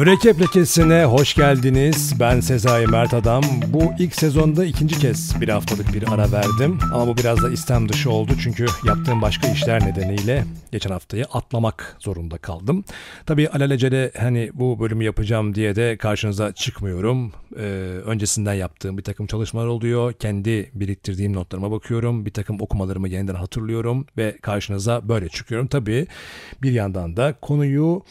Mürekkep Lekesi'ne hoş geldiniz. Ben Sezai Mert Adam. Bu ilk sezonda ikinci kez bir haftalık bir ara verdim. Ama bu biraz da istem dışı oldu çünkü yaptığım başka işler nedeniyle geçen haftayı atlamak zorunda kaldım. Tabii alelacele hani bu bölümü yapacağım diye de karşınıza çıkmıyorum. Ee, öncesinden yaptığım bir takım çalışmalar oluyor. Kendi biriktirdiğim notlarıma bakıyorum. Bir takım okumalarımı yeniden hatırlıyorum ve karşınıza böyle çıkıyorum. Tabii bir yandan da konuyu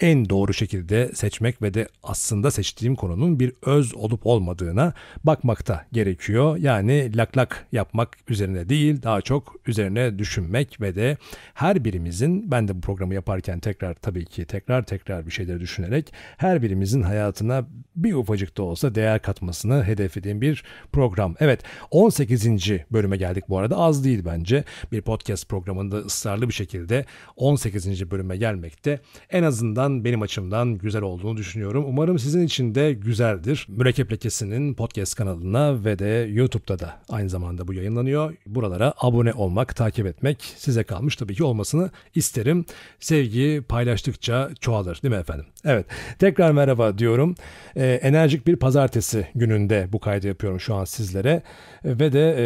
en doğru şekilde seçmek ve de aslında seçtiğim konunun bir öz olup olmadığına bakmakta gerekiyor. Yani lak lak yapmak üzerine değil daha çok üzerine düşünmek ve de her birimizin ben de bu programı yaparken tekrar tabii ki tekrar tekrar bir şeyleri düşünerek her birimizin hayatına bir ufacık da olsa değer katmasını hedeflediğim bir program. Evet 18. bölüme geldik bu arada az değil bence. Bir podcast programında ısrarlı bir şekilde 18. bölüme gelmekte en azından azından benim açımdan güzel olduğunu düşünüyorum. Umarım sizin için de güzeldir. Mürekkep Lekesi'nin podcast kanalına ve de YouTube'da da aynı zamanda bu yayınlanıyor. Buralara abone olmak, takip etmek size kalmış. Tabii ki olmasını isterim. Sevgi paylaştıkça çoğalır değil mi efendim? Evet. Tekrar merhaba diyorum. Ee, enerjik bir pazartesi gününde bu kaydı yapıyorum şu an sizlere. Ve de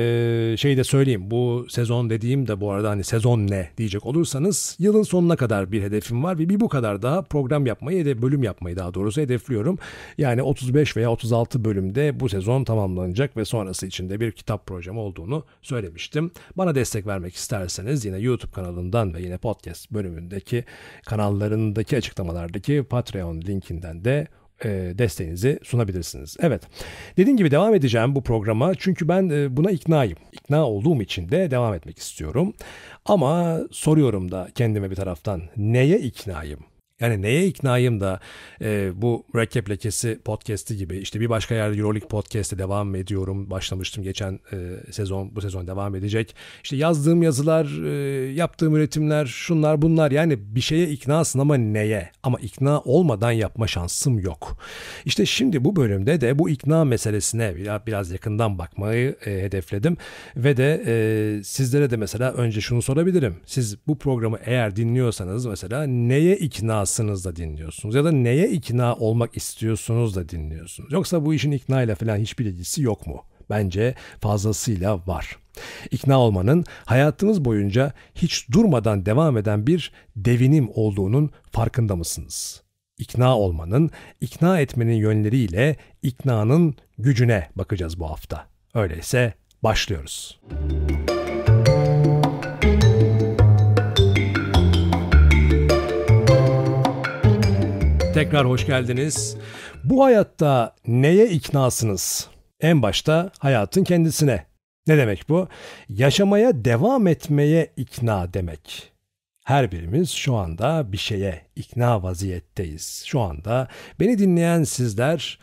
e, şeyi de söyleyeyim. Bu sezon dediğim de bu arada hani sezon ne diyecek olursanız yılın sonuna kadar bir hedefim var ve bir bu kadar daha program yapmayı ya bölüm yapmayı daha doğrusu hedefliyorum. Yani 35 veya 36 bölümde bu sezon tamamlanacak ve sonrası içinde bir kitap projem olduğunu söylemiştim. Bana destek vermek isterseniz yine YouTube kanalından ve yine podcast bölümündeki kanallarındaki açıklamalardaki Patreon linkinden de e, desteğinizi sunabilirsiniz. Evet. Dediğim gibi devam edeceğim bu programa çünkü ben e, buna iknayım. İkna olduğum için de devam etmek istiyorum. Ama soruyorum da kendime bir taraftan neye iknayım? Yani neye iknayım da e, bu mürekkep lekesi podcast'i gibi işte bir başka yerde Euroleague podcast'e devam ediyorum. Başlamıştım geçen e, sezon bu sezon devam edecek. İşte yazdığım yazılar, e, yaptığım üretimler, şunlar bunlar yani bir şeye iknasın ama neye? Ama ikna olmadan yapma şansım yok. İşte şimdi bu bölümde de bu ikna meselesine biraz, yakından bakmayı e, hedefledim. Ve de e, sizlere de mesela önce şunu sorabilirim. Siz bu programı eğer dinliyorsanız mesela neye ikna iknasınız da dinliyorsunuz ya da neye ikna olmak istiyorsunuz da dinliyorsunuz. Yoksa bu işin ikna ile falan hiçbir ilgisi yok mu? Bence fazlasıyla var. İkna olmanın hayatınız boyunca hiç durmadan devam eden bir devinim olduğunun farkında mısınız? İkna olmanın, ikna etmenin yönleriyle iknanın gücüne bakacağız bu hafta. Öyleyse başlıyoruz. Müzik Tekrar hoş geldiniz. Bu hayatta neye iknasınız? En başta hayatın kendisine. Ne demek bu? Yaşamaya devam etmeye ikna demek. Her birimiz şu anda bir şeye ikna vaziyetteyiz. Şu anda beni dinleyen sizler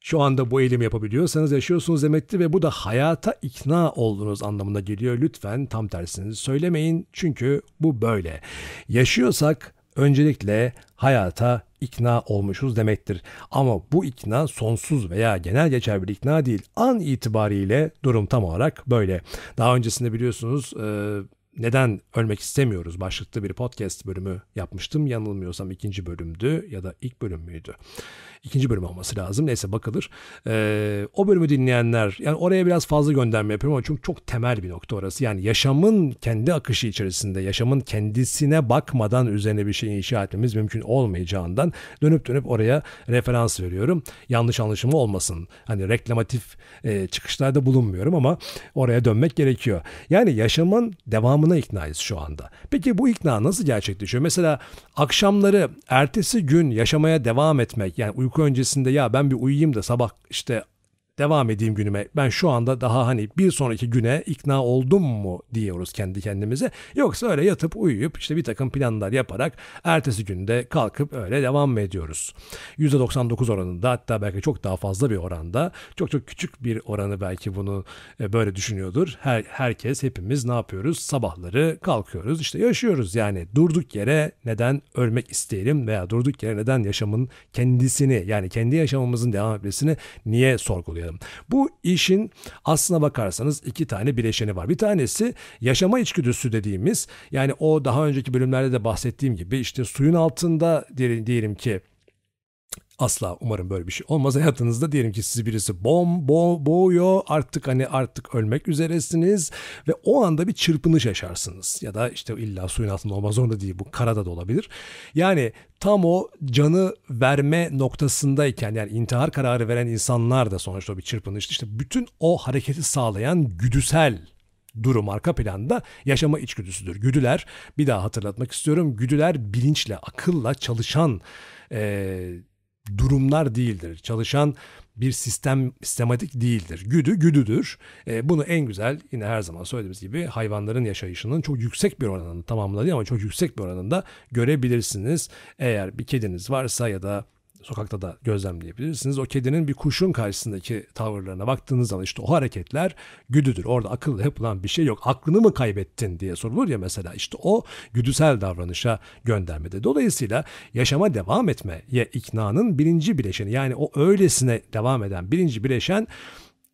şu anda bu eylemi yapabiliyorsanız yaşıyorsunuz demektir ve bu da hayata ikna olduğunuz anlamına geliyor. Lütfen tam tersini söylemeyin çünkü bu böyle. Yaşıyorsak öncelikle hayata ikna olmuşuz demektir. Ama bu ikna sonsuz veya genel geçer bir ikna değil. An itibariyle durum tam olarak böyle. Daha öncesinde biliyorsunuz neden ölmek istemiyoruz başlıklı bir podcast bölümü yapmıştım. Yanılmıyorsam ikinci bölümdü ya da ilk bölüm müydü? ikinci bölüm olması lazım. Neyse bakılır. Ee, o bölümü dinleyenler yani oraya biraz fazla gönderme yapıyorum ama çünkü çok temel bir nokta orası. Yani yaşamın kendi akışı içerisinde yaşamın kendisine bakmadan üzerine bir şey inşa etmemiz mümkün olmayacağından dönüp dönüp oraya referans veriyorum. Yanlış anlaşılma olmasın. Hani reklamatif e, çıkışlarda bulunmuyorum ama oraya dönmek gerekiyor. Yani yaşamın devamına iknayız şu anda. Peki bu ikna nasıl gerçekleşiyor? Mesela akşamları ertesi gün yaşamaya devam etmek yani uyku öncesinde ya ben bir uyuyayım da sabah işte devam edeyim günüme. Ben şu anda daha hani bir sonraki güne ikna oldum mu diyoruz kendi kendimize. Yoksa öyle yatıp uyuyup işte bir takım planlar yaparak ertesi günde kalkıp öyle devam mı ediyoruz? %99 oranında hatta belki çok daha fazla bir oranda çok çok küçük bir oranı belki bunu e, böyle düşünüyordur. Her, herkes hepimiz ne yapıyoruz? Sabahları kalkıyoruz işte yaşıyoruz yani durduk yere neden ölmek isteyelim veya durduk yere neden yaşamın kendisini yani kendi yaşamımızın devam etmesini niye sorgulayalım? Başlayalım. Bu işin aslına bakarsanız iki tane bileşeni var. Bir tanesi yaşama içgüdüsü dediğimiz yani o daha önceki bölümlerde de bahsettiğim gibi işte suyun altında diyelim ki Asla umarım böyle bir şey olmaz hayatınızda. Diyelim ki sizi birisi bom bo boğuyor artık hani artık ölmek üzeresiniz ve o anda bir çırpınış yaşarsınız. Ya da işte illa suyun altında olmak zorunda değil bu karada da olabilir. Yani tam o canı verme noktasındayken yani intihar kararı veren insanlar da sonuçta bir çırpınış. İşte bütün o hareketi sağlayan güdüsel durum arka planda yaşama içgüdüsüdür. Güdüler bir daha hatırlatmak istiyorum. Güdüler bilinçle, akılla çalışan e, durumlar değildir. Çalışan bir sistem sistematik değildir. Güdü güdüdür. E, bunu en güzel yine her zaman söylediğimiz gibi hayvanların yaşayışının çok yüksek bir oranında tamamladığı ama çok yüksek bir oranında görebilirsiniz. Eğer bir kediniz varsa ya da sokakta da gözlemleyebilirsiniz. O kedinin bir kuşun karşısındaki tavırlarına baktığınız zaman işte o hareketler güdüdür. Orada akıllı yapılan bir şey yok. Aklını mı kaybettin diye sorulur ya mesela işte o güdüsel davranışa göndermede. Dolayısıyla yaşama devam etmeye iknanın birinci bileşeni yani o öylesine devam eden birinci bileşen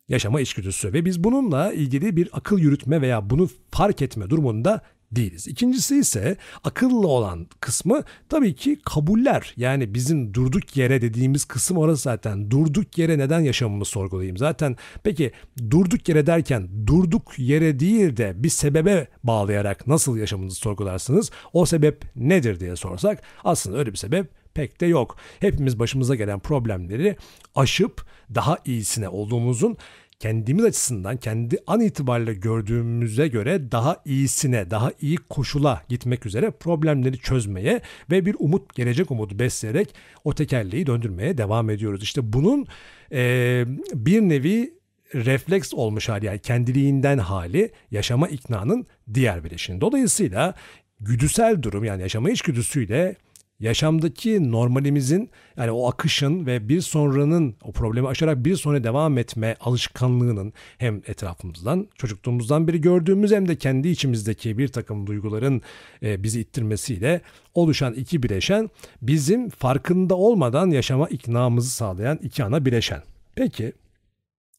yaşama içgüdüsü ve biz bununla ilgili bir akıl yürütme veya bunu fark etme durumunda değiliz. İkincisi ise akıllı olan kısmı tabii ki kabuller. Yani bizim durduk yere dediğimiz kısım orası zaten. Durduk yere neden yaşamımı sorgulayayım? Zaten peki durduk yere derken durduk yere değil de bir sebebe bağlayarak nasıl yaşamınızı sorgularsınız? O sebep nedir diye sorsak aslında öyle bir sebep pek de yok. Hepimiz başımıza gelen problemleri aşıp daha iyisine olduğumuzun kendimiz açısından kendi an itibariyle gördüğümüze göre daha iyisine, daha iyi koşula gitmek üzere problemleri çözmeye ve bir umut, gelecek umudu besleyerek o tekerleği döndürmeye devam ediyoruz. İşte bunun e, bir nevi refleks olmuş hali yani kendiliğinden hali yaşama iknanın diğer bileşini. Dolayısıyla güdüsel durum yani yaşama içgüdüsüyle yaşamdaki normalimizin yani o akışın ve bir sonranın o problemi aşarak bir sonra devam etme alışkanlığının hem etrafımızdan çocukluğumuzdan beri gördüğümüz hem de kendi içimizdeki bir takım duyguların e, bizi ittirmesiyle oluşan iki bileşen bizim farkında olmadan yaşama iknamızı sağlayan iki ana bileşen. Peki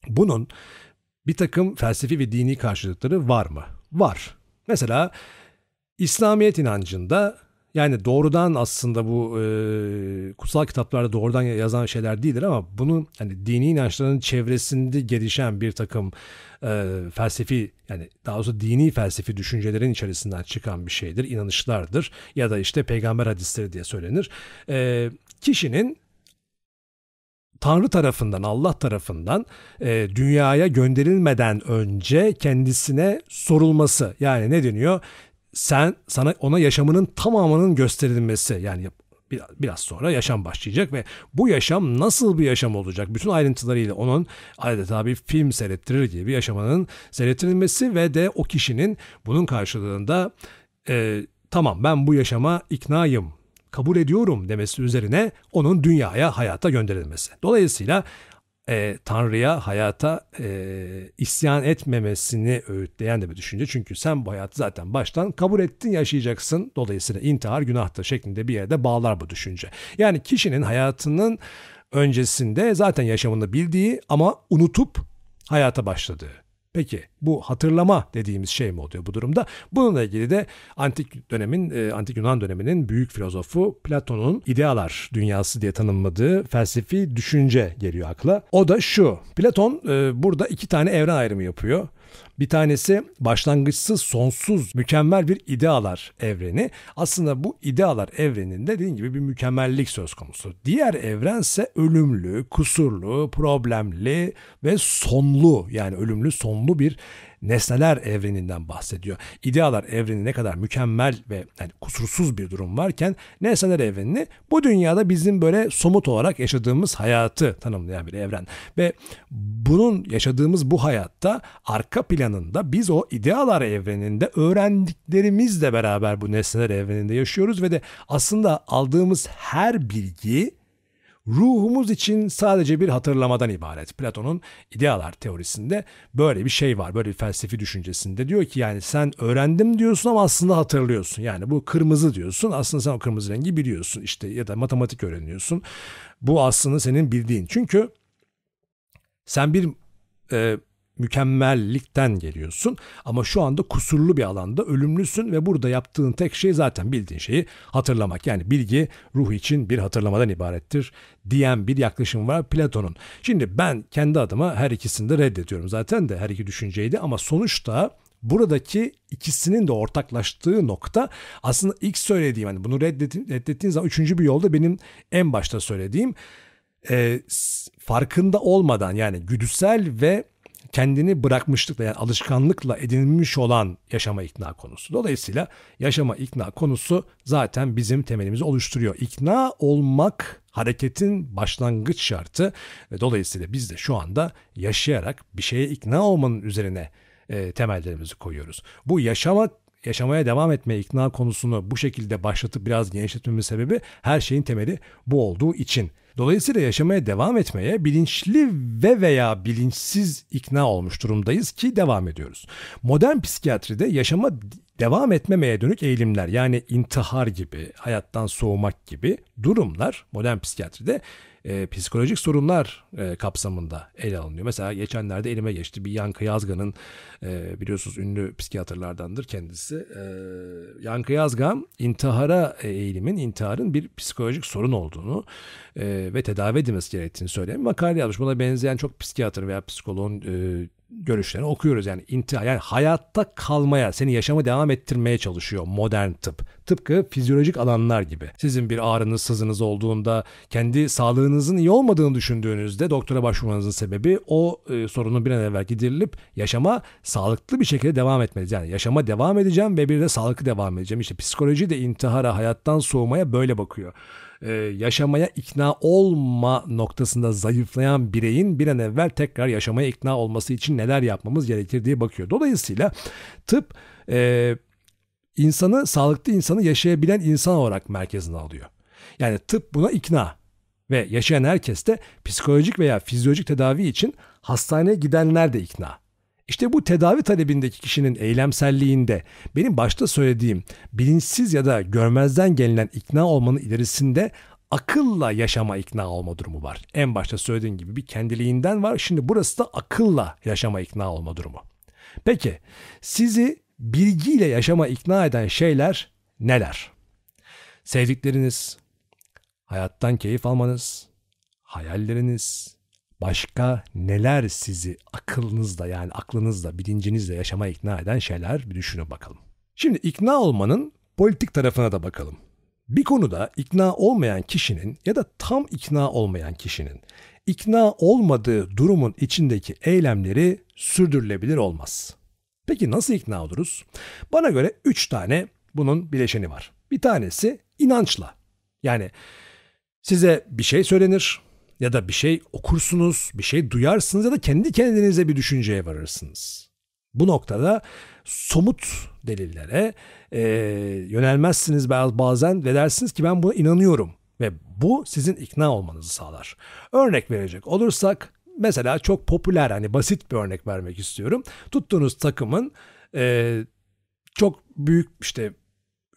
bunun bir takım felsefi ve dini karşılıkları var mı? Var. Mesela İslamiyet inancında yani doğrudan aslında bu e, kutsal kitaplarda doğrudan yazan şeyler değildir ama bunun hani dini inançların çevresinde gelişen bir takım e, felsefi yani daha doğrusu dini felsefi düşüncelerin içerisinden çıkan bir şeydir, inanışlardır ya da işte peygamber hadisleri diye söylenir. E, kişinin Tanrı tarafından, Allah tarafından e, dünyaya gönderilmeden önce kendisine sorulması. Yani ne deniyor? Sen sana ona yaşamının tamamının gösterilmesi yani biraz sonra yaşam başlayacak ve bu yaşam nasıl bir yaşam olacak? Bütün ayrıntılarıyla onun adeta bir film seyrettirir gibi yaşamanın seyrettirilmesi ve de o kişinin bunun karşılığında e, tamam ben bu yaşama iknayım, kabul ediyorum demesi üzerine onun dünyaya, hayata gönderilmesi. Dolayısıyla e, Tanrı'ya, hayata e, isyan etmemesini öğütleyen de bir düşünce. Çünkü sen bu hayatı zaten baştan kabul ettin, yaşayacaksın. Dolayısıyla intihar günahtır şeklinde bir yerde bağlar bu düşünce. Yani kişinin hayatının öncesinde zaten yaşamını bildiği ama unutup hayata başladığı. Peki bu hatırlama dediğimiz şey mi oluyor bu durumda? Bununla ilgili de antik dönemin, e, antik Yunan döneminin büyük filozofu Platon'un idealar dünyası diye tanımladığı felsefi düşünce geliyor akla. O da şu. Platon e, burada iki tane evren ayrımı yapıyor. Bir tanesi başlangıçsız, sonsuz, mükemmel bir idealar evreni. Aslında bu idealar evreninde dediğim gibi bir mükemmellik söz konusu. Diğer evrense ölümlü, kusurlu, problemli ve sonlu yani ölümlü, sonlu bir nesneler evreninden bahsediyor. İdealar evreni ne kadar mükemmel ve yani kusursuz bir durum varken nesneler evrenini bu dünyada bizim böyle somut olarak yaşadığımız hayatı tanımlayan bir evren. Ve bunun yaşadığımız bu hayatta arka planında biz o idealar evreninde öğrendiklerimizle beraber bu nesneler evreninde yaşıyoruz ve de aslında aldığımız her bilgi ruhumuz için sadece bir hatırlamadan ibaret. Platon'un idealar teorisinde böyle bir şey var. Böyle bir felsefi düşüncesinde diyor ki yani sen öğrendim diyorsun ama aslında hatırlıyorsun. Yani bu kırmızı diyorsun aslında sen o kırmızı rengi biliyorsun işte ya da matematik öğreniyorsun. Bu aslında senin bildiğin. Çünkü sen bir e, mükemmellikten geliyorsun ama şu anda kusurlu bir alanda ölümlüsün ve burada yaptığın tek şey zaten bildiğin şeyi hatırlamak. Yani bilgi ruh için bir hatırlamadan ibarettir diyen bir yaklaşım var Platon'un. Şimdi ben kendi adıma her ikisini de reddediyorum zaten de her iki düşünceydi ama sonuçta buradaki ikisinin de ortaklaştığı nokta aslında ilk söylediğim hani bunu reddettiğin, zaman üçüncü bir yolda benim en başta söylediğim e, farkında olmadan yani güdüsel ve kendini bırakmışlıkla yani alışkanlıkla edinilmiş olan yaşama ikna konusu. Dolayısıyla yaşama ikna konusu zaten bizim temelimizi oluşturuyor. İkna olmak hareketin başlangıç şartı ve dolayısıyla biz de şu anda yaşayarak bir şeye ikna olmanın üzerine e, temellerimizi koyuyoruz. Bu yaşama yaşamaya devam etme ikna konusunu bu şekilde başlatıp biraz genişletmemin sebebi her şeyin temeli bu olduğu için. Dolayısıyla yaşamaya devam etmeye bilinçli ve veya bilinçsiz ikna olmuş durumdayız ki devam ediyoruz. Modern psikiyatride yaşama devam etmemeye dönük eğilimler yani intihar gibi, hayattan soğumak gibi durumlar modern psikiyatride e, psikolojik sorunlar e, kapsamında ele alınıyor. Mesela geçenlerde elime geçti bir Yankı Yazgan'ın e, biliyorsunuz ünlü psikiyatrlardandır kendisi. E, Yankı Yazgan intihara eğilimin, intiharın bir psikolojik sorun olduğunu e, ve tedavi edilmesi gerektiğini söyleyen makale yazmış. Buna benzeyen çok psikiyatr veya psikoloğun e, görüşlerini okuyoruz. Yani intihar, yani hayatta kalmaya, seni yaşama devam ettirmeye çalışıyor modern tıp. Tıpkı fizyolojik alanlar gibi. Sizin bir ağrınız, sızınız olduğunda kendi sağlığınızın iyi olmadığını düşündüğünüzde doktora başvurmanızın sebebi o e, sorunun bir an evvel giderilip yaşama sağlıklı bir şekilde devam etmeniz. Yani yaşama devam edeceğim ve bir de sağlıklı devam edeceğim. İşte psikoloji de intihara, hayattan soğumaya böyle bakıyor e, yaşamaya ikna olma noktasında zayıflayan bireyin bir an evvel tekrar yaşamaya ikna olması için neler yapmamız gerekir diye bakıyor. Dolayısıyla tıp e, insanı sağlıklı insanı yaşayabilen insan olarak merkezine alıyor. Yani tıp buna ikna ve yaşayan herkes psikolojik veya fizyolojik tedavi için hastaneye gidenler de ikna. İşte bu tedavi talebindeki kişinin eylemselliğinde benim başta söylediğim bilinçsiz ya da görmezden gelinen ikna olmanın ilerisinde akılla yaşama ikna olma durumu var. En başta söylediğim gibi bir kendiliğinden var. Şimdi burası da akılla yaşama ikna olma durumu. Peki sizi bilgiyle yaşama ikna eden şeyler neler? Sevdikleriniz, hayattan keyif almanız, hayalleriniz, başka neler sizi akılınızda yani aklınızda, bilincinizle yaşama ikna eden şeyler bir düşünün bakalım. Şimdi ikna olmanın politik tarafına da bakalım. Bir konuda ikna olmayan kişinin ya da tam ikna olmayan kişinin ikna olmadığı durumun içindeki eylemleri sürdürülebilir olmaz. Peki nasıl ikna oluruz? Bana göre üç tane bunun bileşeni var. Bir tanesi inançla. Yani size bir şey söylenir, ya da bir şey okursunuz, bir şey duyarsınız ya da kendi kendinize bir düşünceye varırsınız. Bu noktada somut delillere e, yönelmezsiniz bazen ve dersiniz ki ben buna inanıyorum ve bu sizin ikna olmanızı sağlar. Örnek verecek olursak mesela çok popüler hani basit bir örnek vermek istiyorum. Tuttuğunuz takımın e, çok büyük işte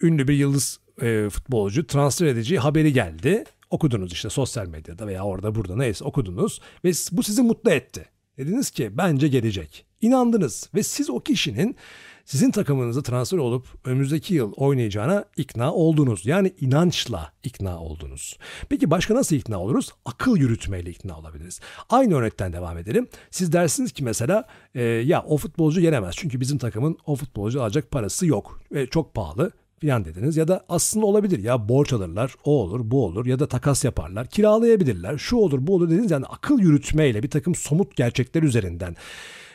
ünlü bir yıldız e, futbolcu transfer edici haberi geldi okudunuz işte sosyal medyada veya orada burada neyse okudunuz ve bu sizi mutlu etti. Dediniz ki bence gelecek. İnandınız ve siz o kişinin sizin takımınıza transfer olup önümüzdeki yıl oynayacağına ikna oldunuz. Yani inançla ikna oldunuz. Peki başka nasıl ikna oluruz? Akıl yürütmeyle ikna olabiliriz. Aynı örnekten devam edelim. Siz dersiniz ki mesela e, ya o futbolcu yenemez. Çünkü bizim takımın o futbolcu alacak parası yok. Ve çok pahalı filan dediniz ya da aslında olabilir ya borç alırlar o olur bu olur ya da takas yaparlar kiralayabilirler şu olur bu olur dediniz yani akıl yürütmeyle bir takım somut gerçekler üzerinden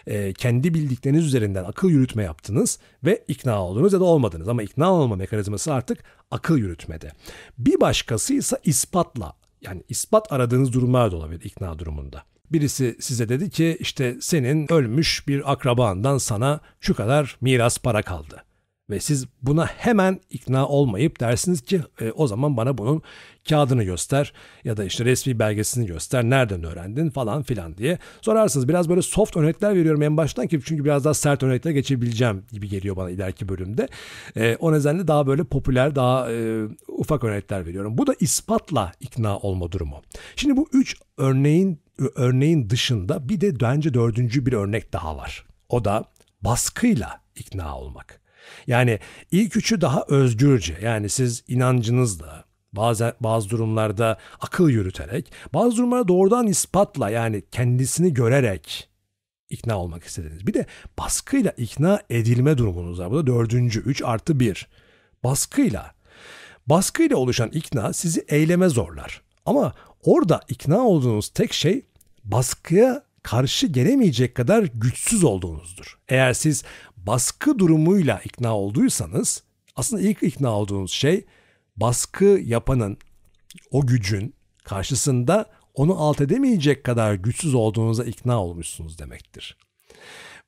e, kendi bildikleriniz üzerinden akıl yürütme yaptınız ve ikna oldunuz ya da olmadınız ama ikna olma mekanizması artık akıl yürütmede. Bir başkası ise ispatla yani ispat aradığınız durumlar da olabilir ikna durumunda. Birisi size dedi ki işte senin ölmüş bir akrabandan sana şu kadar miras para kaldı. Ve siz buna hemen ikna olmayıp dersiniz ki e, o zaman bana bunun kağıdını göster ya da işte resmi belgesini göster nereden öğrendin falan filan diye sorarsınız. Biraz böyle soft örnekler veriyorum en baştan ki çünkü biraz daha sert örnekler geçebileceğim gibi geliyor bana ileriki bölümde. E, o nedenle daha böyle popüler daha e, ufak örnekler veriyorum. Bu da ispatla ikna olma durumu. Şimdi bu üç örneğin örneğin dışında bir de bence dördüncü bir örnek daha var. O da baskıyla ikna olmak. Yani ilk üçü daha özgürce yani siz inancınızla, bazı, bazı durumlarda akıl yürüterek, bazı durumlarda doğrudan ispatla yani kendisini görerek ikna olmak istediniz. Bir de baskıyla ikna edilme durumunuz var. Bu da dördüncü, üç artı bir. Baskıyla. Baskıyla oluşan ikna sizi eyleme zorlar. Ama orada ikna olduğunuz tek şey baskıya karşı gelemeyecek kadar güçsüz olduğunuzdur. Eğer siz baskı durumuyla ikna olduysanız aslında ilk ikna olduğunuz şey baskı yapanın o gücün karşısında onu alt edemeyecek kadar güçsüz olduğunuza ikna olmuşsunuz demektir.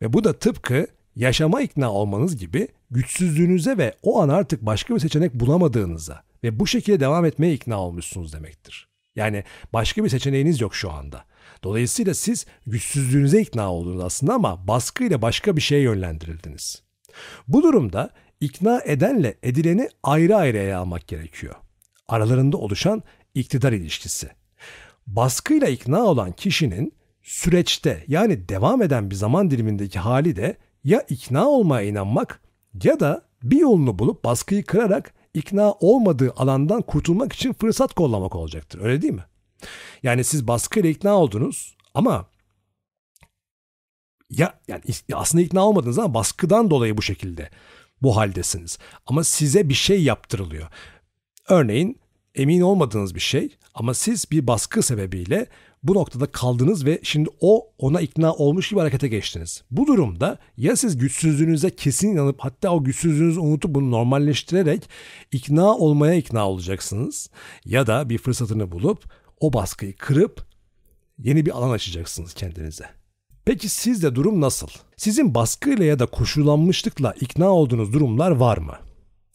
Ve bu da tıpkı yaşama ikna olmanız gibi güçsüzlüğünüze ve o an artık başka bir seçenek bulamadığınıza ve bu şekilde devam etmeye ikna olmuşsunuz demektir. Yani başka bir seçeneğiniz yok şu anda. Dolayısıyla siz güçsüzlüğünüze ikna oldunuz aslında ama baskıyla başka bir şeye yönlendirildiniz. Bu durumda ikna edenle edileni ayrı ayrı ele almak gerekiyor. Aralarında oluşan iktidar ilişkisi. Baskıyla ikna olan kişinin süreçte yani devam eden bir zaman dilimindeki hali de ya ikna olmaya inanmak ya da bir yolunu bulup baskıyı kırarak ikna olmadığı alandan kurtulmak için fırsat kollamak olacaktır. Öyle değil mi? Yani siz baskıyla ikna oldunuz ama ya yani aslında ikna olmadınız ama baskıdan dolayı bu şekilde bu haldesiniz. Ama size bir şey yaptırılıyor. Örneğin emin olmadığınız bir şey ama siz bir baskı sebebiyle bu noktada kaldınız ve şimdi o ona ikna olmuş gibi harekete geçtiniz. Bu durumda ya siz güçsüzlüğünüze kesin inanıp hatta o güçsüzlüğünüzü unutup bunu normalleştirerek ikna olmaya ikna olacaksınız ya da bir fırsatını bulup o baskıyı kırıp yeni bir alan açacaksınız kendinize. Peki sizde durum nasıl? Sizin baskıyla ya da koşullanmışlıkla ikna olduğunuz durumlar var mı?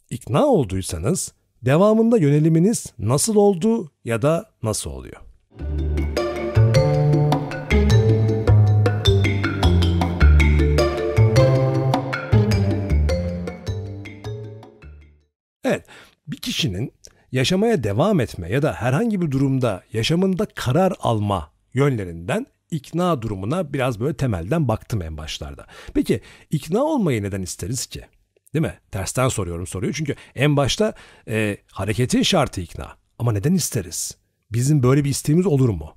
İkna olduysanız devamında yöneliminiz nasıl oldu ya da nasıl oluyor? Evet, bir kişinin yaşamaya devam etme ya da herhangi bir durumda yaşamında karar alma yönlerinden ikna durumuna biraz böyle temelden baktım en başlarda. Peki ikna olmayı neden isteriz ki? Değil mi? Tersten soruyorum soruyu. Çünkü en başta e, hareketin şartı ikna. Ama neden isteriz? Bizim böyle bir isteğimiz olur mu?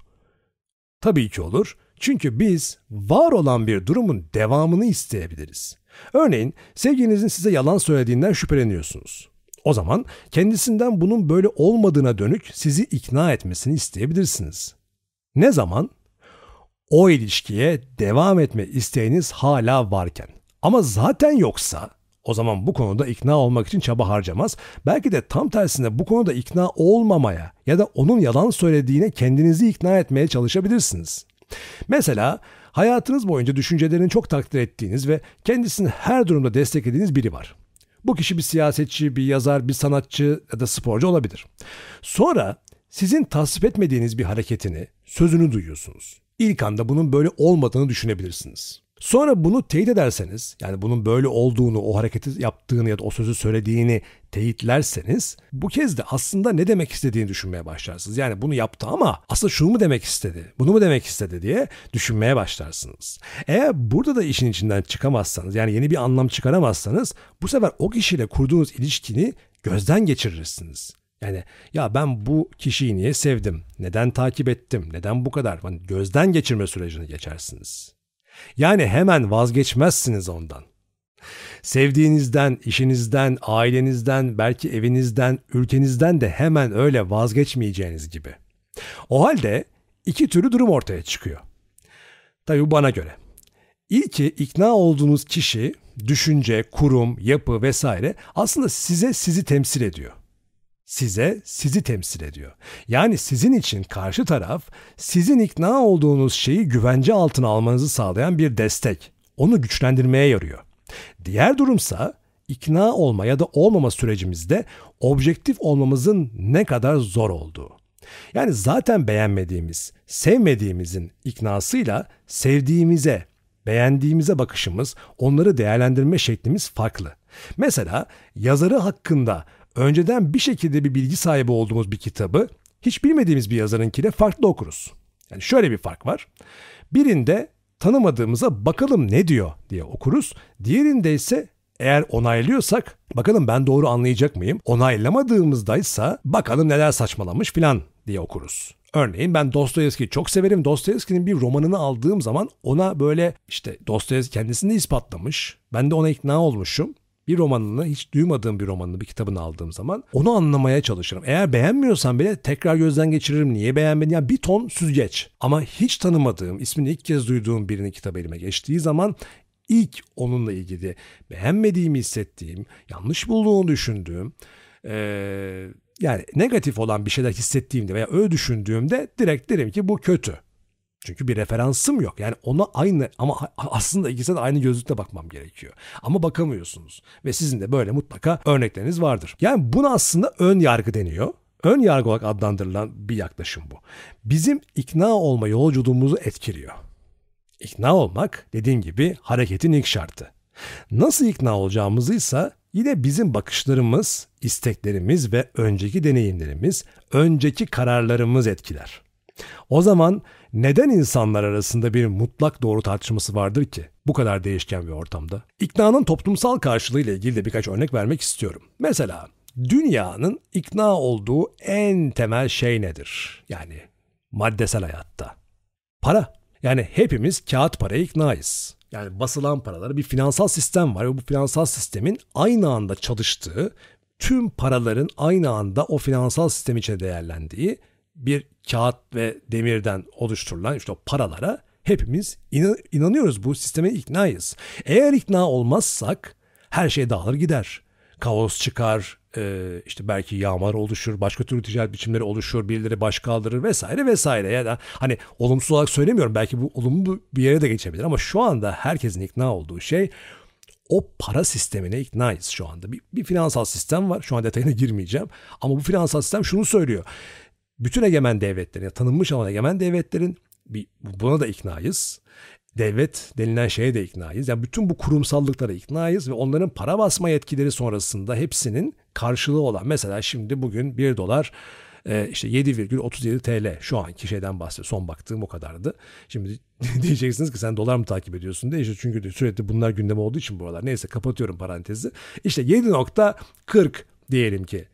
Tabii ki olur. Çünkü biz var olan bir durumun devamını isteyebiliriz. Örneğin sevginizin size yalan söylediğinden şüpheleniyorsunuz. O zaman kendisinden bunun böyle olmadığına dönük sizi ikna etmesini isteyebilirsiniz. Ne zaman? O ilişkiye devam etme isteğiniz hala varken. Ama zaten yoksa o zaman bu konuda ikna olmak için çaba harcamaz. Belki de tam tersine bu konuda ikna olmamaya ya da onun yalan söylediğine kendinizi ikna etmeye çalışabilirsiniz. Mesela hayatınız boyunca düşüncelerini çok takdir ettiğiniz ve kendisini her durumda desteklediğiniz biri var. Bu kişi bir siyasetçi, bir yazar, bir sanatçı ya da sporcu olabilir. Sonra sizin tasvip etmediğiniz bir hareketini, sözünü duyuyorsunuz. İlk anda bunun böyle olmadığını düşünebilirsiniz. Sonra bunu teyit ederseniz yani bunun böyle olduğunu, o hareketi yaptığını ya da o sözü söylediğini teyitlerseniz bu kez de aslında ne demek istediğini düşünmeye başlarsınız. Yani bunu yaptı ama aslında şunu mu demek istedi, bunu mu demek istedi diye düşünmeye başlarsınız. Eğer burada da işin içinden çıkamazsanız yani yeni bir anlam çıkaramazsanız bu sefer o kişiyle kurduğunuz ilişkini gözden geçirirsiniz. Yani ya ben bu kişiyi niye sevdim? Neden takip ettim? Neden bu kadar? Yani gözden geçirme sürecini geçersiniz. Yani hemen vazgeçmezsiniz ondan. Sevdiğinizden, işinizden, ailenizden, belki evinizden, ülkenizden de hemen öyle vazgeçmeyeceğiniz gibi. O halde iki türlü durum ortaya çıkıyor. Tabii bana göre. İlki ikna olduğunuz kişi, düşünce, kurum, yapı vesaire aslında size sizi temsil ediyor size sizi temsil ediyor. Yani sizin için karşı taraf sizin ikna olduğunuz şeyi güvence altına almanızı sağlayan bir destek. Onu güçlendirmeye yarıyor. Diğer durumsa ikna olma ya da olmama sürecimizde objektif olmamızın ne kadar zor olduğu. Yani zaten beğenmediğimiz, sevmediğimizin iknasıyla sevdiğimize, beğendiğimize bakışımız, onları değerlendirme şeklimiz farklı. Mesela yazarı hakkında önceden bir şekilde bir bilgi sahibi olduğumuz bir kitabı hiç bilmediğimiz bir yazarınkiyle farklı okuruz. Yani şöyle bir fark var. Birinde tanımadığımıza bakalım ne diyor diye okuruz. Diğerinde ise eğer onaylıyorsak bakalım ben doğru anlayacak mıyım? Onaylamadığımızdaysa bakalım neler saçmalamış filan diye okuruz. Örneğin ben Dostoyevski'yi çok severim. Dostoyevski'nin bir romanını aldığım zaman ona böyle işte Dostoyevski kendisini ispatlamış. Ben de ona ikna olmuşum bir romanını hiç duymadığım bir romanını bir kitabını aldığım zaman onu anlamaya çalışırım. Eğer beğenmiyorsam bile tekrar gözden geçiririm. Niye beğenmedin? Yani bir ton süzgeç. Ama hiç tanımadığım, ismini ilk kez duyduğum birinin kitabı elime geçtiği zaman ilk onunla ilgili beğenmediğimi hissettiğim, yanlış bulduğunu düşündüğüm, ee, yani negatif olan bir şeyler hissettiğimde veya öyle düşündüğümde direkt derim ki bu kötü. Çünkü bir referansım yok. Yani ona aynı ama aslında ikisine de aynı gözlükle bakmam gerekiyor. Ama bakamıyorsunuz. Ve sizin de böyle mutlaka örnekleriniz vardır. Yani buna aslında ön yargı deniyor. Ön yargı olarak adlandırılan bir yaklaşım bu. Bizim ikna olma yolculuğumuzu etkiliyor. İkna olmak dediğim gibi hareketin ilk şartı. Nasıl ikna olacağımızı ise yine bizim bakışlarımız, isteklerimiz ve önceki deneyimlerimiz, önceki kararlarımız etkiler. O zaman neden insanlar arasında bir mutlak doğru tartışması vardır ki bu kadar değişken bir ortamda? İknanın toplumsal karşılığı ile ilgili de birkaç örnek vermek istiyorum. Mesela dünyanın ikna olduğu en temel şey nedir? Yani maddesel hayatta. Para. Yani hepimiz kağıt paraya iknayız. Yani basılan paraları bir finansal sistem var ve bu finansal sistemin aynı anda çalıştığı, tüm paraların aynı anda o finansal sistem içinde değerlendiği bir kağıt ve demirden oluşturulan işte o paralara hepimiz inan- inanıyoruz. Bu sisteme iknayız. Eğer ikna olmazsak her şey dağılır gider. Kaos çıkar, işte belki yağmur oluşur, başka türlü ticaret biçimleri oluşur, birileri baş kaldırır vesaire vesaire. Ya da hani olumsuz olarak söylemiyorum belki bu olumlu bir yere de geçebilir ama şu anda herkesin ikna olduğu şey o para sistemine iknayız şu anda. Bir, bir finansal sistem var. Şu an detayına girmeyeceğim. Ama bu finansal sistem şunu söylüyor bütün egemen devletlerin, tanınmış olan egemen devletlerin bir, buna da iknayız. Devlet denilen şeye de iknayız. Yani bütün bu kurumsallıklara iknayız ve onların para basma yetkileri sonrasında hepsinin karşılığı olan mesela şimdi bugün 1 dolar e, işte 7,37 TL şu anki şeyden bahsediyor. Son baktığım o kadardı. Şimdi diyeceksiniz ki sen dolar mı takip ediyorsun diye. İşte çünkü sürekli bunlar gündeme olduğu için buralar. Neyse kapatıyorum parantezi. İşte 7.40 diyelim ki.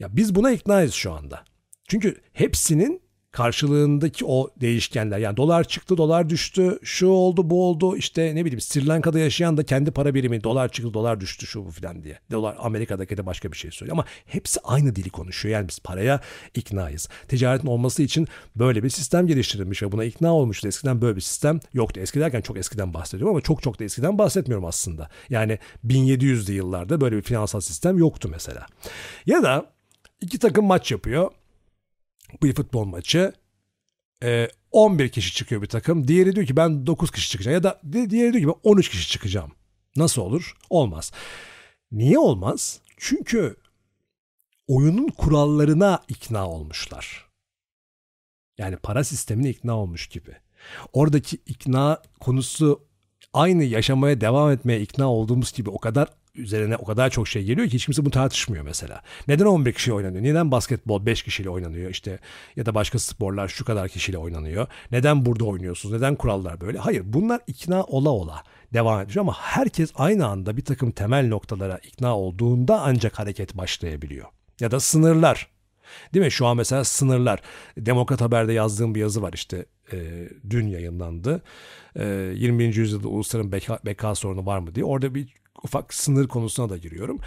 Ya biz buna iknayız şu anda. Çünkü hepsinin karşılığındaki o değişkenler yani dolar çıktı dolar düştü şu oldu bu oldu işte ne bileyim Sri Lanka'da yaşayan da kendi para birimi dolar çıktı dolar düştü şu bu filan diye. Dolar Amerika'daki de başka bir şey söylüyor ama hepsi aynı dili konuşuyor yani biz paraya iknayız. Ticaretin olması için böyle bir sistem geliştirilmiş ve buna ikna olmuştu. Eskiden böyle bir sistem yoktu. Eski derken çok eskiden bahsediyorum ama çok çok da eskiden bahsetmiyorum aslında. Yani 1700'lü yıllarda böyle bir finansal sistem yoktu mesela. Ya da iki takım maç yapıyor bir futbol maçı. E, 11 kişi çıkıyor bir takım. Diğeri diyor ki ben 9 kişi çıkacağım. Ya da diğeri diyor ki ben 13 kişi çıkacağım. Nasıl olur? Olmaz. Niye olmaz? Çünkü oyunun kurallarına ikna olmuşlar. Yani para sistemine ikna olmuş gibi. Oradaki ikna konusu aynı yaşamaya devam etmeye ikna olduğumuz gibi o kadar üzerine o kadar çok şey geliyor ki hiç kimse bunu tartışmıyor mesela. Neden 11 kişi oynanıyor? Neden basketbol 5 kişiyle oynanıyor işte ya da başka sporlar şu kadar kişiyle oynanıyor? Neden burada oynuyorsunuz? Neden kurallar böyle? Hayır bunlar ikna ola ola devam ediyor ama herkes aynı anda bir takım temel noktalara ikna olduğunda ancak hareket başlayabiliyor. Ya da sınırlar. Değil mi? Şu an mesela sınırlar. Demokrat Haber'de yazdığım bir yazı var işte e, dün yayınlandı. E, 21. yüzyılda ulusların beka, beka sorunu var mı diye. Orada bir ufak sınır konusuna da giriyorum.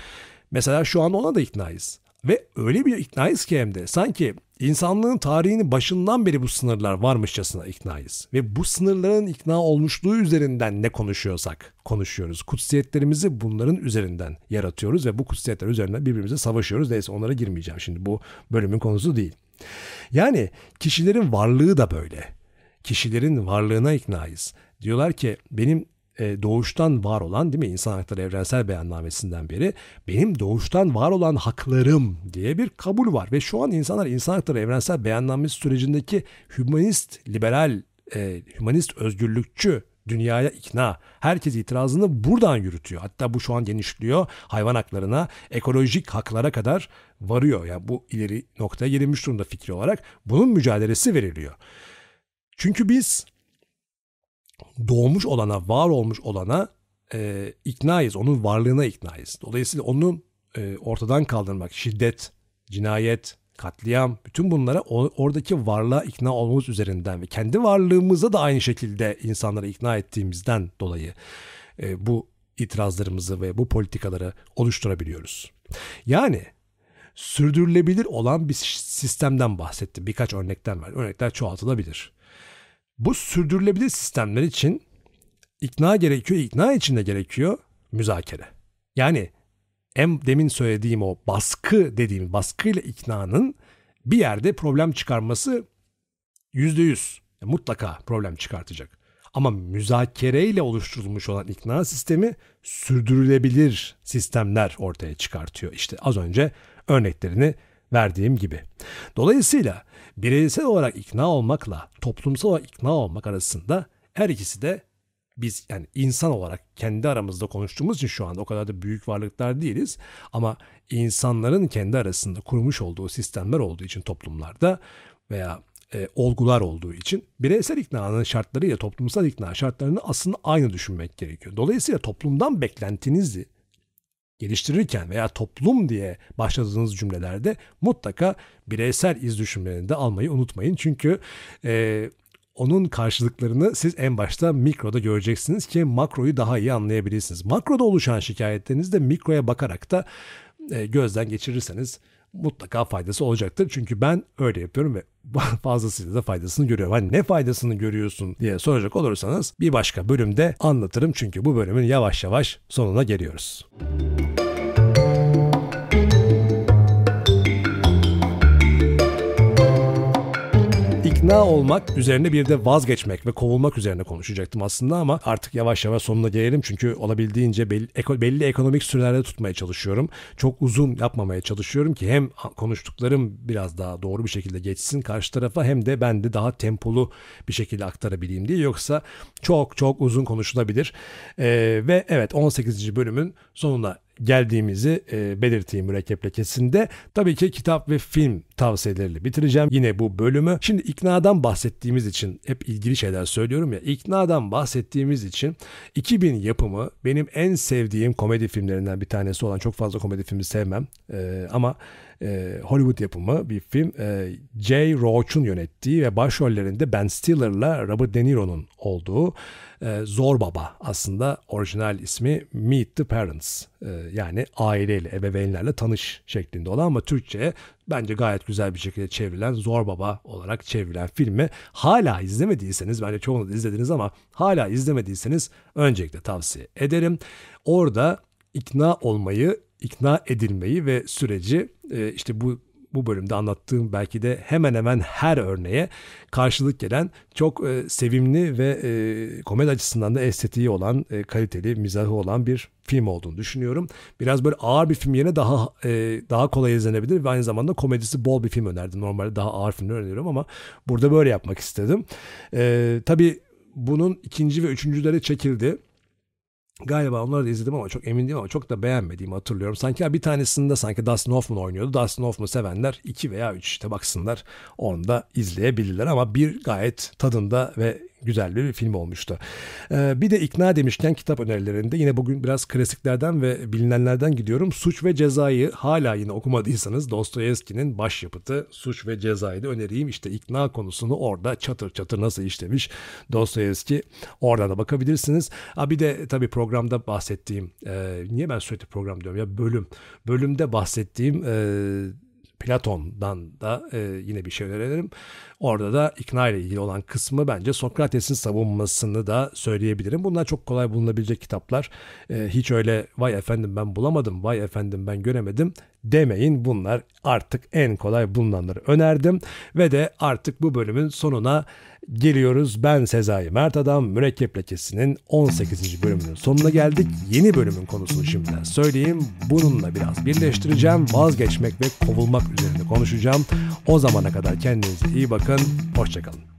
Mesela şu an ona da iknayız. Ve öyle bir iknayız ki hem de sanki insanlığın tarihinin başından beri bu sınırlar varmışçasına iknayız. Ve bu sınırların ikna olmuşluğu üzerinden ne konuşuyorsak konuşuyoruz. Kutsiyetlerimizi bunların üzerinden yaratıyoruz ve bu kutsiyetler üzerinden birbirimize savaşıyoruz. Neyse onlara girmeyeceğim şimdi bu bölümün konusu değil. Yani kişilerin varlığı da böyle. Kişilerin varlığına iknayız. Diyorlar ki benim e, doğuştan var olan değil mi insan hakları evrensel beyannamesinden beri benim doğuştan var olan haklarım diye bir kabul var ve şu an insanlar insan hakları evrensel beyannamesi sürecindeki hümanist liberal e, hümanist özgürlükçü dünyaya ikna. Herkes itirazını buradan yürütüyor. Hatta bu şu an genişliyor. Hayvan haklarına, ekolojik haklara kadar varıyor. Yani bu ileri noktaya gelinmiş durumda fikri olarak bunun mücadelesi veriliyor. Çünkü biz doğmuş olana, var olmuş olana e, iknayız. Onun varlığına iknayız. Dolayısıyla onun e, ortadan kaldırmak, şiddet, cinayet, katliam, bütün bunlara oradaki varlığa ikna olmamız üzerinden ve kendi varlığımıza da aynı şekilde insanları ikna ettiğimizden dolayı e, bu itirazlarımızı ve bu politikaları oluşturabiliyoruz. Yani sürdürülebilir olan bir sistemden bahsettim. Birkaç örnekten var. Örnekler çoğaltılabilir. Bu sürdürülebilir sistemler için ikna gerekiyor. İkna için de gerekiyor müzakere. Yani en demin söylediğim o baskı dediğim baskıyla iknanın bir yerde problem çıkarması yüzde yüz mutlaka problem çıkartacak. Ama müzakereyle oluşturulmuş olan ikna sistemi sürdürülebilir sistemler ortaya çıkartıyor. İşte az önce örneklerini verdiğim gibi. Dolayısıyla bireysel olarak ikna olmakla toplumsal olarak ikna olmak arasında her ikisi de biz yani insan olarak kendi aramızda konuştuğumuz için şu anda o kadar da büyük varlıklar değiliz. Ama insanların kendi arasında kurmuş olduğu sistemler olduğu için toplumlarda veya e, olgular olduğu için bireysel iknanın şartları ile toplumsal ikna şartlarını aslında aynı düşünmek gerekiyor. Dolayısıyla toplumdan beklentinizi geliştirirken veya toplum diye başladığınız cümlelerde mutlaka bireysel iz düşünmelerini de almayı unutmayın. Çünkü e, onun karşılıklarını siz en başta mikroda göreceksiniz ki makroyu daha iyi anlayabilirsiniz. Makroda oluşan şikayetlerinizi de mikroya bakarak da e, gözden geçirirseniz mutlaka faydası olacaktır. Çünkü ben öyle yapıyorum ve fazlasıyla da faydasını görüyorum. Hani ne faydasını görüyorsun diye soracak olursanız bir başka bölümde anlatırım. Çünkü bu bölümün yavaş yavaş sonuna geliyoruz. Müzik ikna olmak üzerine bir de vazgeçmek ve kovulmak üzerine konuşacaktım aslında ama artık yavaş yavaş sonuna gelelim çünkü olabildiğince belli, belli ekonomik sürelerde tutmaya çalışıyorum. Çok uzun yapmamaya çalışıyorum ki hem konuştuklarım biraz daha doğru bir şekilde geçsin karşı tarafa hem de ben de daha tempolu bir şekilde aktarabileyim diye yoksa çok çok uzun konuşulabilir. Ee, ve evet 18. bölümün sonuna geldiğimizi e, belirteyim mürekkep lekesinde. Tabii ki kitap ve film tavsiyeleriyle bitireceğim yine bu bölümü. Şimdi iknadan bahsettiğimiz için hep ilgili şeyler söylüyorum ya. İknadan bahsettiğimiz için 2000 yapımı benim en sevdiğim komedi filmlerinden bir tanesi olan çok fazla komedi filmi sevmem. E, ama e, Hollywood yapımı bir film. E, Jay Roach'un yönettiği ve başrollerinde Ben Stiller'la Robert De Niro'nun olduğu e, Zor Baba aslında orijinal ismi Meet the Parents e, yani aileyle, ebeveynlerle tanış şeklinde olan ama Türkçe'ye bence gayet güzel bir şekilde çevrilen Zor Baba olarak çevrilen filmi hala izlemediyseniz bence çoğunu izlediniz ama hala izlemediyseniz öncelikle tavsiye ederim. Orada ikna olmayı, ikna edilmeyi ve süreci e, işte bu bu bölümde anlattığım belki de hemen hemen her örneğe karşılık gelen çok e, sevimli ve e, komedi açısından da estetiği olan, e, kaliteli, mizahı olan bir film olduğunu düşünüyorum. Biraz böyle ağır bir film yerine daha daha kolay izlenebilir ve aynı zamanda komedisi bol bir film önerdim. Normalde daha ağır filmler öneriyorum ama burada böyle yapmak istedim. E, tabii bunun ikinci ve üçüncüleri çekildi. Galiba onları da izledim ama çok emin değilim ama çok da beğenmediğimi hatırlıyorum. Sanki bir tanesinde sanki Dustin Hoffman oynuyordu. Dustin Hoffman sevenler 2 veya 3 işte baksınlar onu da izleyebilirler ama bir gayet tadında ve güzel bir film olmuştu. Ee, bir de ikna demişken kitap önerilerinde yine bugün biraz klasiklerden ve bilinenlerden gidiyorum. Suç ve Ceza'yı hala yine okumadıysanız Dostoyevski'nin başyapıtı Suç ve Ceza'yı da önereyim. İşte ikna konusunu orada çatır çatır nasıl işlemiş Dostoyevski. Oradan da bakabilirsiniz. Ha bir de tabii programda bahsettiğim, e, niye ben sürekli program diyorum ya bölüm. Bölümde bahsettiğim e, Platon'dan da e, yine bir şey önerelim. Orada da ikna ile ilgili olan kısmı bence Sokrates'in savunmasını da söyleyebilirim. Bunlar çok kolay bulunabilecek kitaplar. E, hiç öyle vay efendim ben bulamadım, vay efendim ben göremedim demeyin. Bunlar artık en kolay bulunanları önerdim. Ve de artık bu bölümün sonuna geliyoruz. Ben Sezai Mert Adam Mürekkep Lekesi'nin 18. bölümünün sonuna geldik. Yeni bölümün konusunu şimdiden söyleyeyim. Bununla biraz birleştireceğim. Vazgeçmek ve kovulmak üzerine konuşacağım. O zamana kadar kendinize iyi bakın. Hoşçakalın.